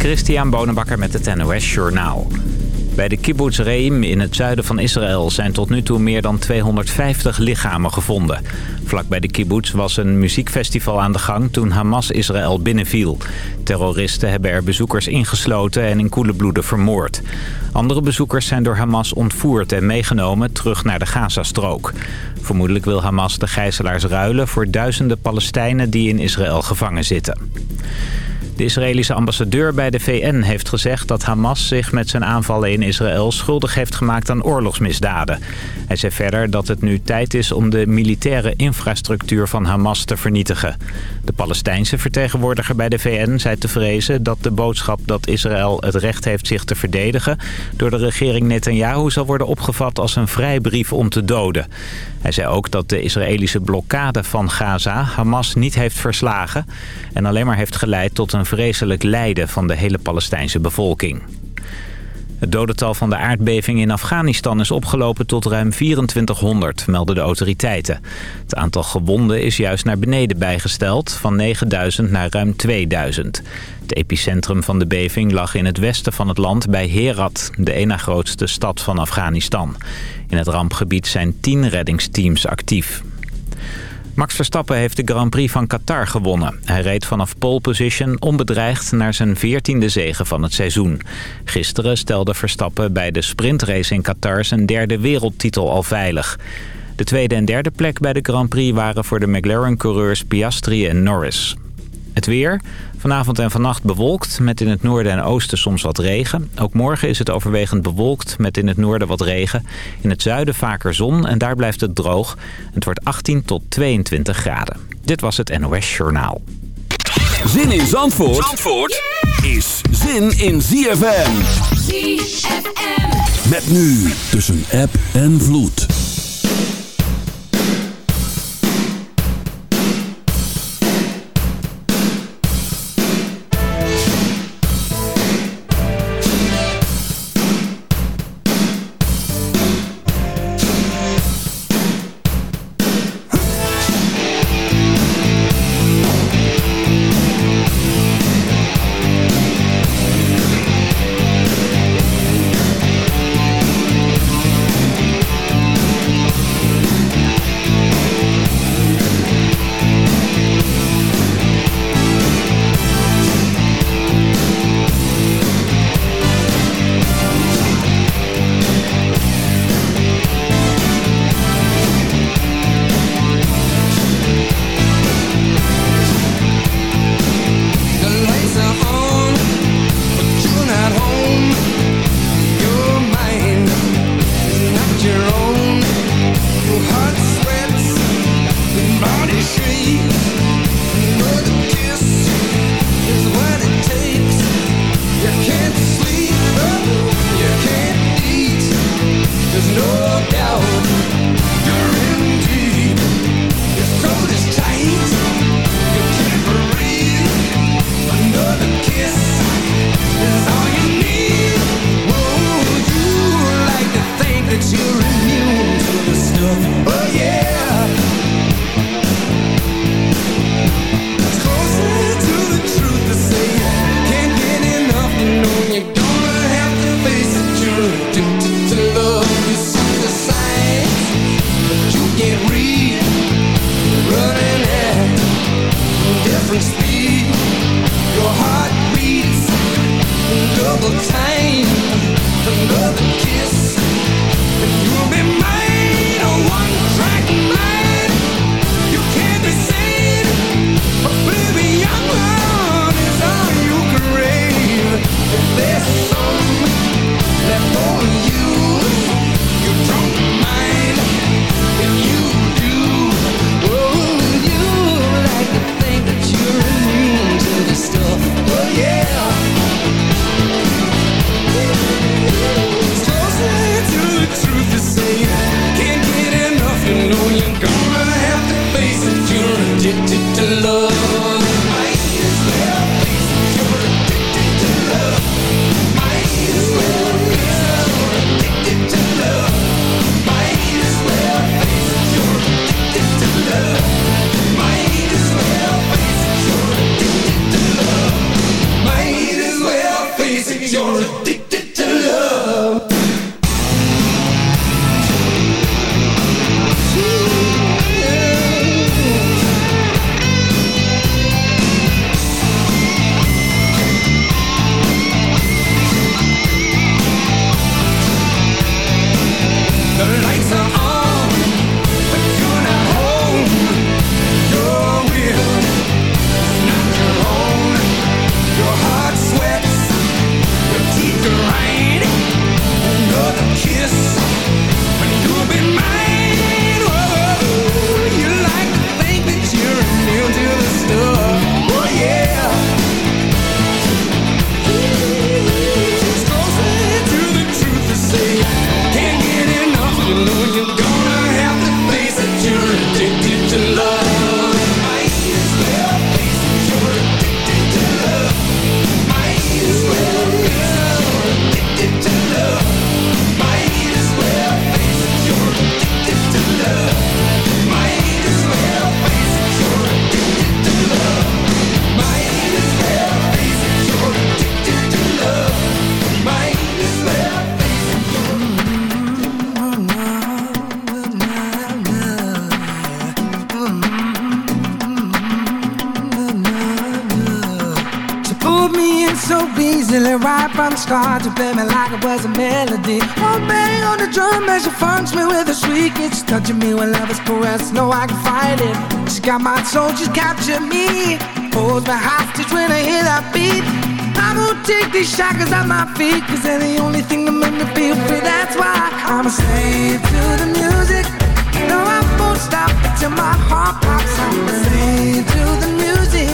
Christian Bonenbakker met het NOS Journaal. Bij de kibbutz Reim in het zuiden van Israël zijn tot nu toe meer dan 250 lichamen gevonden. Vlak bij de kibbutz was een muziekfestival aan de gang toen Hamas Israël binnenviel. Terroristen hebben er bezoekers ingesloten en in koele bloeden vermoord. Andere bezoekers zijn door Hamas ontvoerd en meegenomen terug naar de Gazastrook. Vermoedelijk wil Hamas de gijzelaars ruilen voor duizenden Palestijnen die in Israël gevangen zitten. De Israëlische ambassadeur bij de VN heeft gezegd dat Hamas zich met zijn aanvallen in Israël schuldig heeft gemaakt aan oorlogsmisdaden. Hij zei verder dat het nu tijd is om de militaire infrastructuur van Hamas te vernietigen. De Palestijnse vertegenwoordiger bij de VN zei te vrezen dat de boodschap dat Israël het recht heeft zich te verdedigen door de regering Netanyahu zal worden opgevat als een vrijbrief om te doden. Hij zei ook dat de Israëlische blokkade van Gaza Hamas niet heeft verslagen en alleen maar heeft geleid tot een vreselijk lijden van de hele Palestijnse bevolking. Het dodental van de aardbeving in Afghanistan is opgelopen tot ruim 2400, melden de autoriteiten. Het aantal gewonden is juist naar beneden bijgesteld, van 9000 naar ruim 2000. Het epicentrum van de beving lag in het westen van het land bij Herat, de ene grootste stad van Afghanistan. In het rampgebied zijn 10 reddingsteams actief. Max Verstappen heeft de Grand Prix van Qatar gewonnen. Hij reed vanaf pole position onbedreigd naar zijn veertiende zegen van het seizoen. Gisteren stelde Verstappen bij de sprintrace in Qatar zijn derde wereldtitel al veilig. De tweede en derde plek bij de Grand Prix waren voor de McLaren-coureurs Piastri en Norris. Het weer. Vanavond en vannacht bewolkt, met in het noorden en oosten soms wat regen. Ook morgen is het overwegend bewolkt, met in het noorden wat regen. In het zuiden vaker zon en daar blijft het droog. Het wordt 18 tot 22 graden. Dit was het NOS Journaal. Zin in Zandvoort, Zandvoort is zin in ZFM. ZFM. Met nu tussen app en vloed. She finds me with a shriek It's touching me when love is pressed. No, I can fight it. She got my soul, she's captured me. Holds my hostage when I hear that beat. I won't take these shackles off my feet Cause they're the only thing that make me feel free. That's why I'm a slave to the music. No, I won't stop until my heart pops. I'm a slave to the music.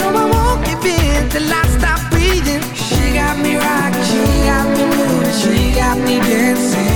No, I won't give in till I stop breathing. She got me rocking, she got me moving She got me dancing.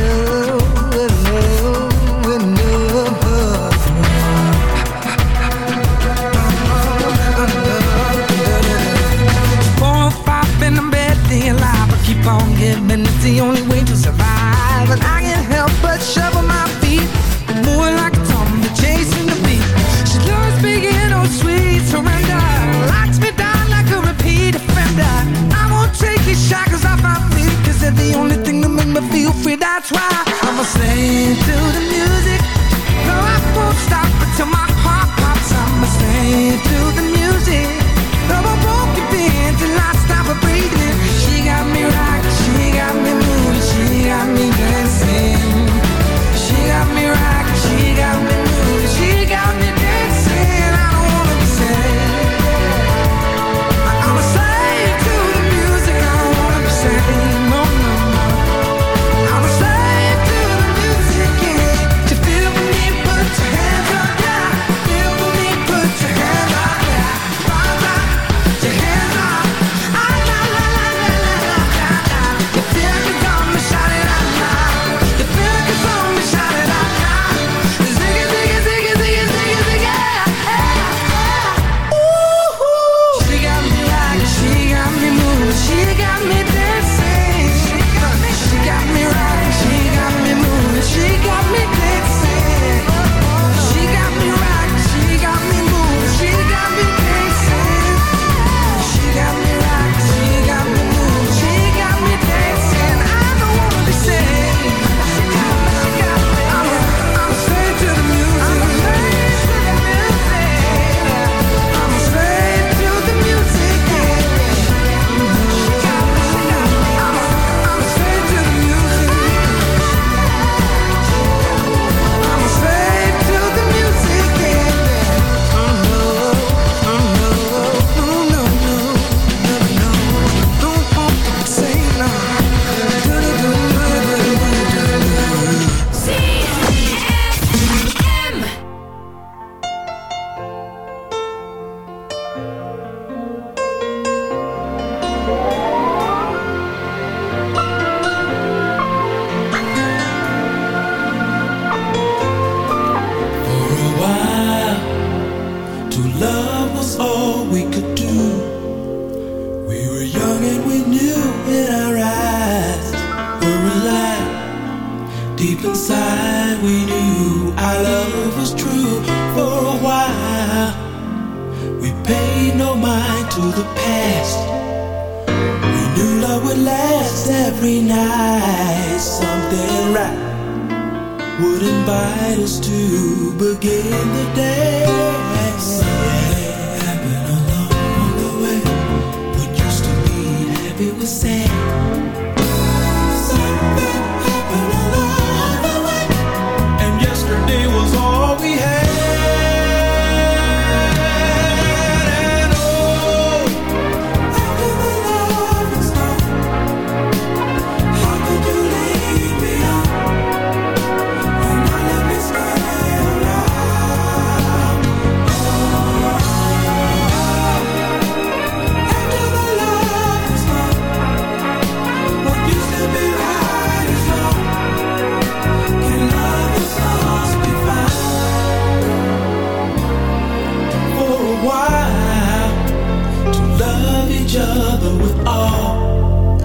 each other with all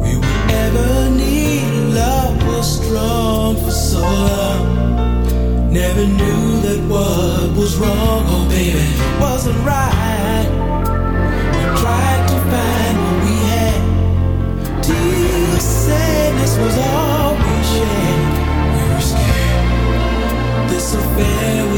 we would ever need. Love was strong for so long. Never knew that what was wrong, oh baby, wasn't right. We tried to find what we had. Deep sadness was all we shared. We were scared. This affair.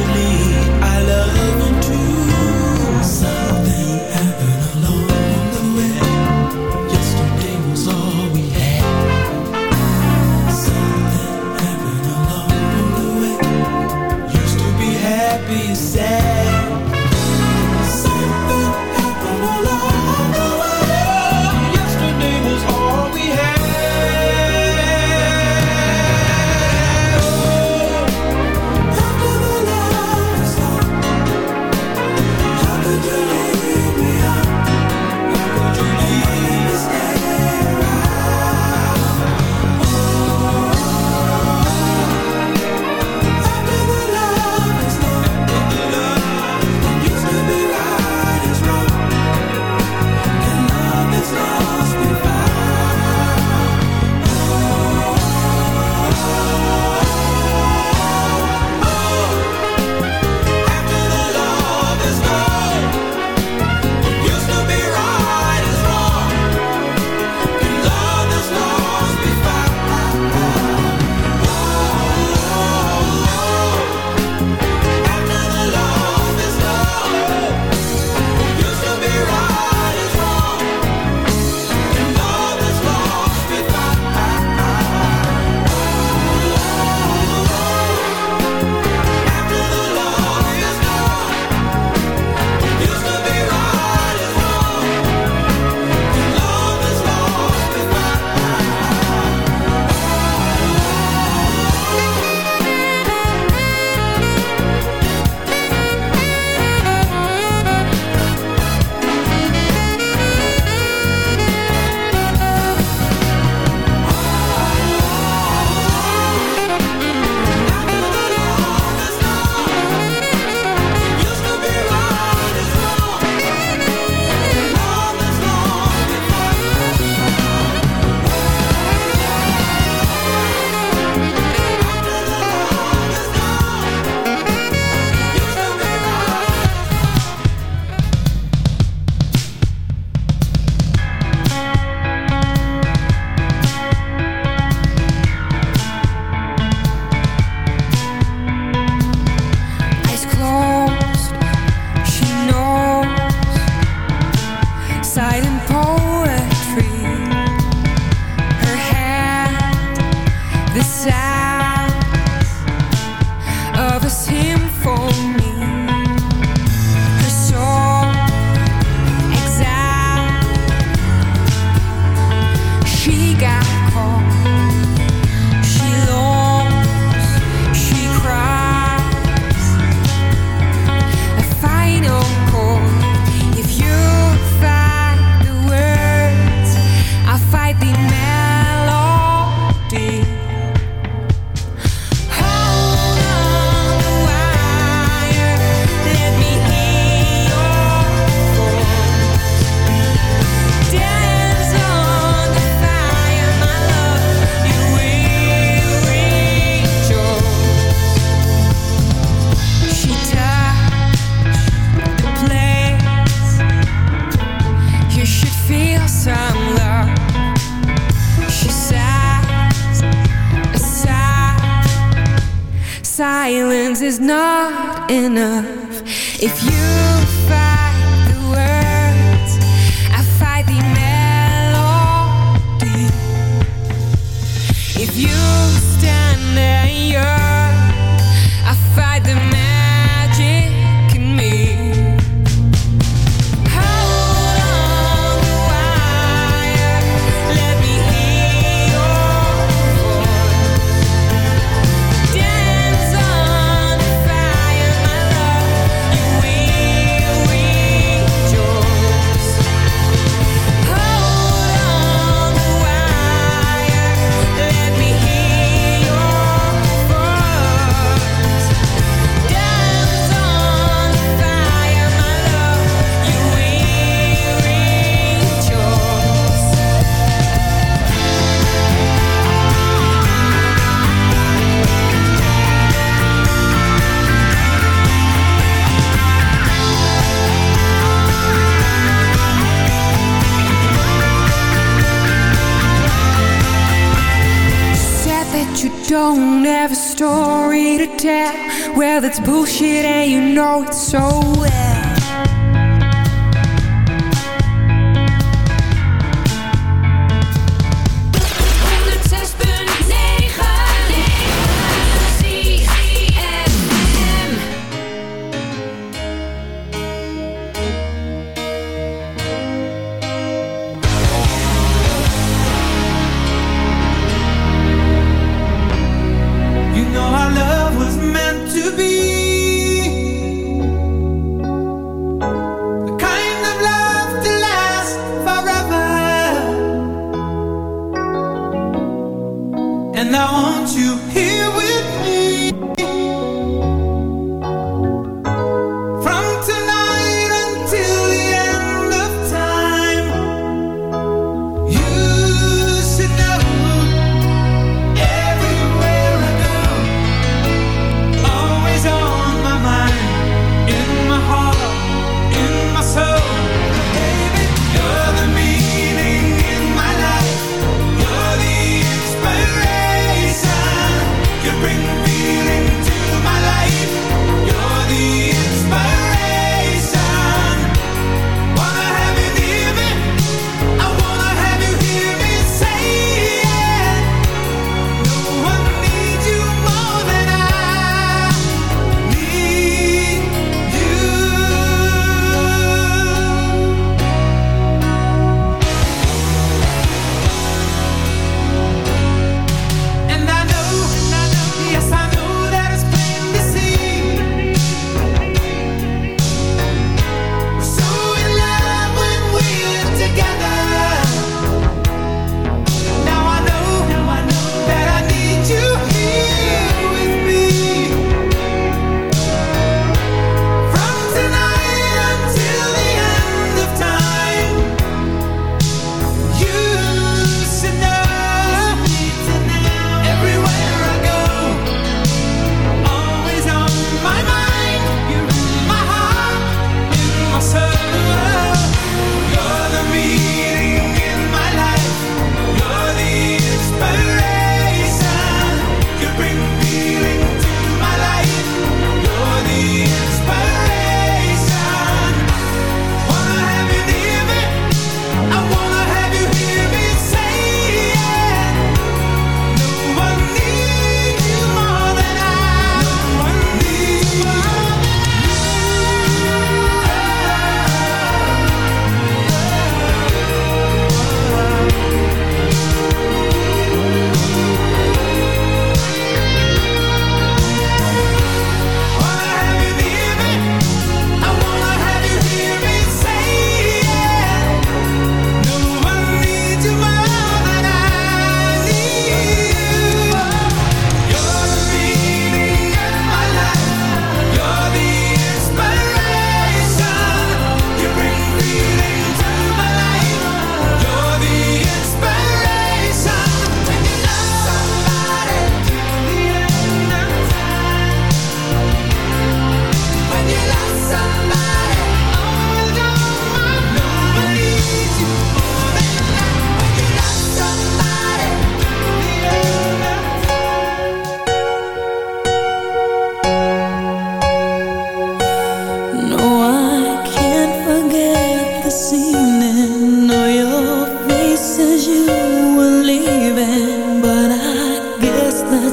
enough. If you It's bullshit and you know it so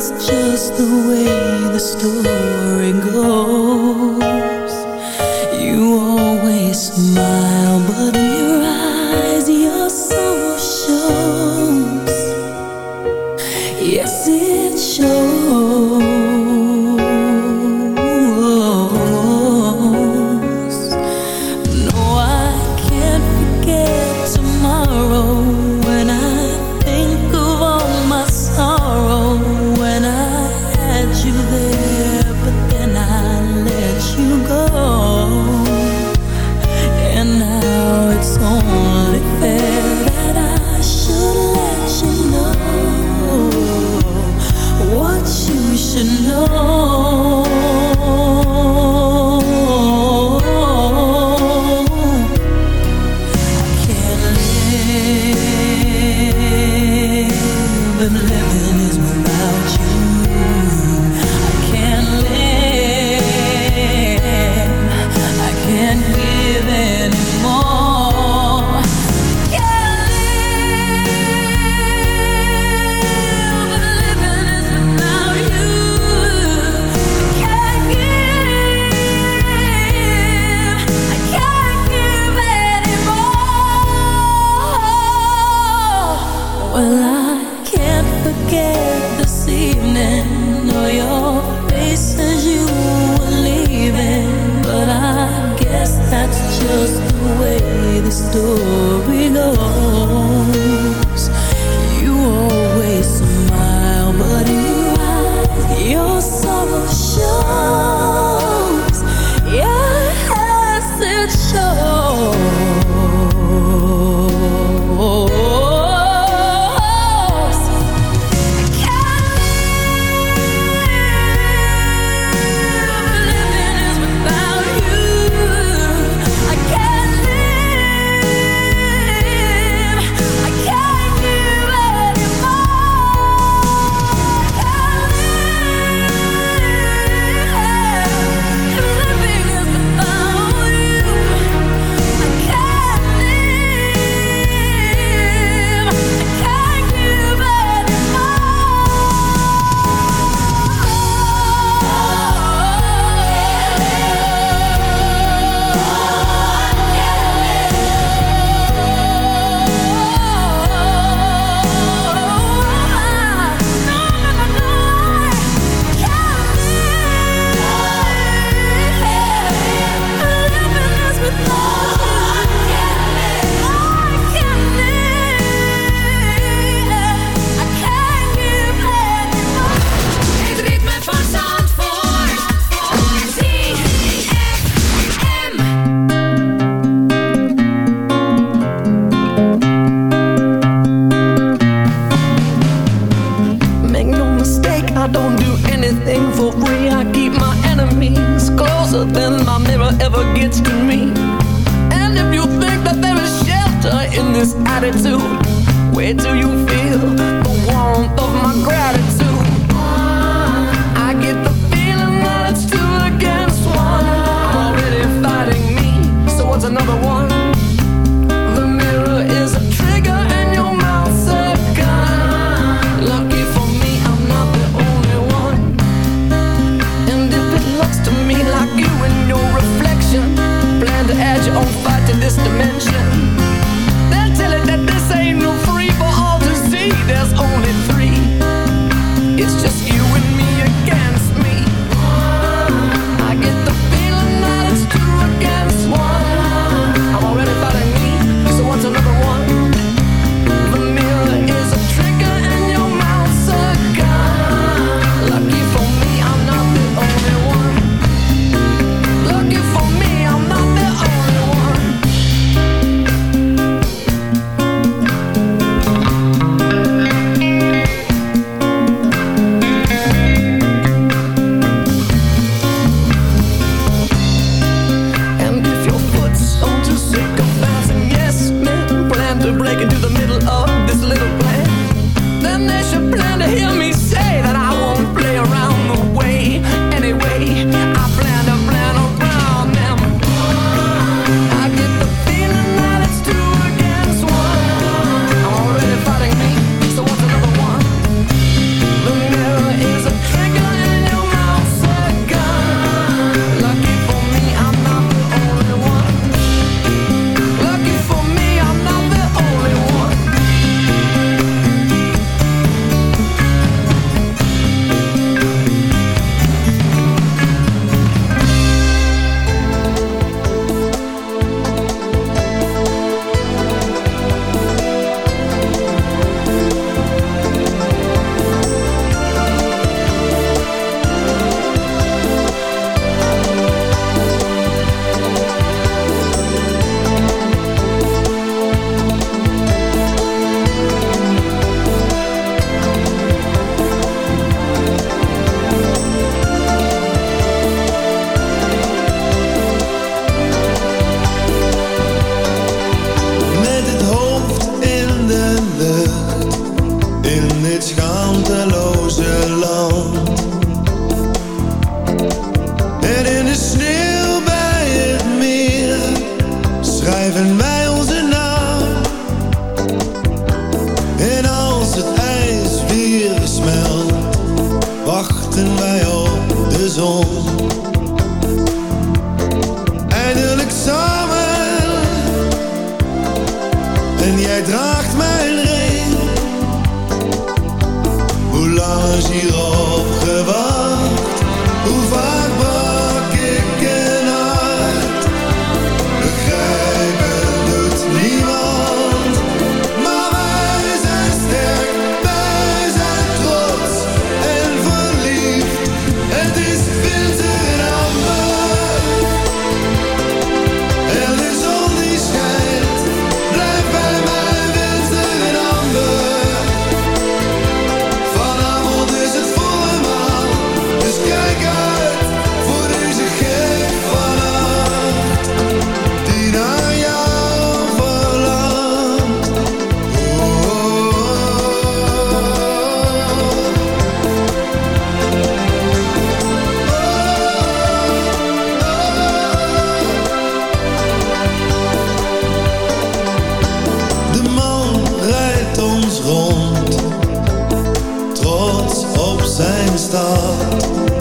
well now stars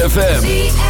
ZFM.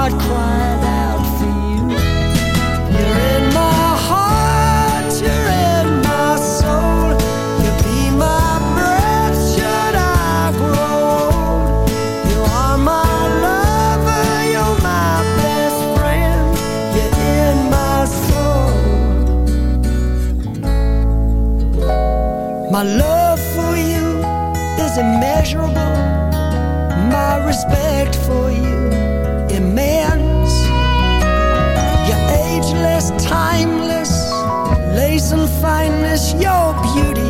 My heart, you're in my soul. You be my breath, should I grow old? You are my lover, you're my best friend, within my soul. My love for you is immeasurable. My respect for you fineness, your beauty